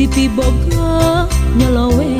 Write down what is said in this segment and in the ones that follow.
dipi boga nyalowe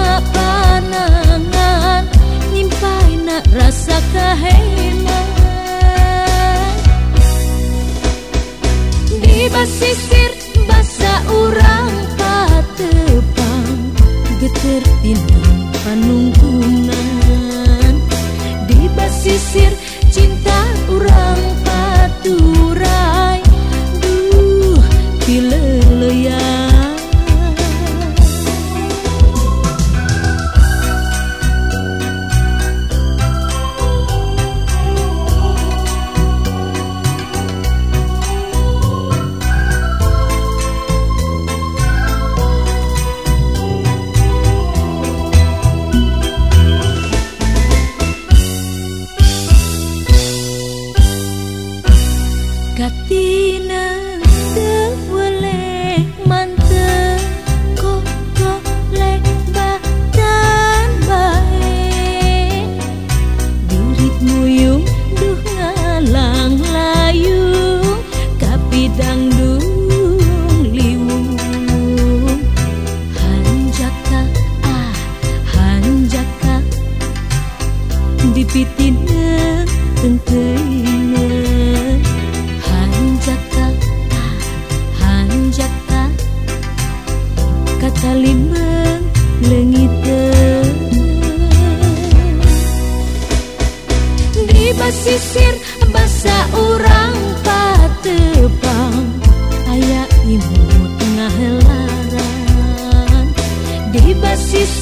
rasa kaheman di basisir bahasa urang patepang geter tinang panungkunan Medina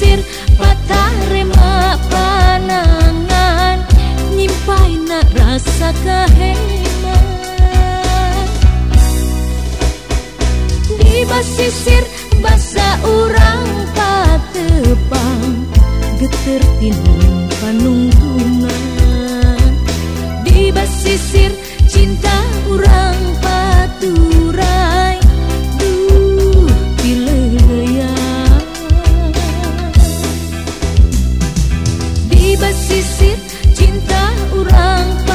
Mesir patah rema panangan rasa kaheman di basa urang patepang geter tinu panunggungan di basisir basisir cinta orang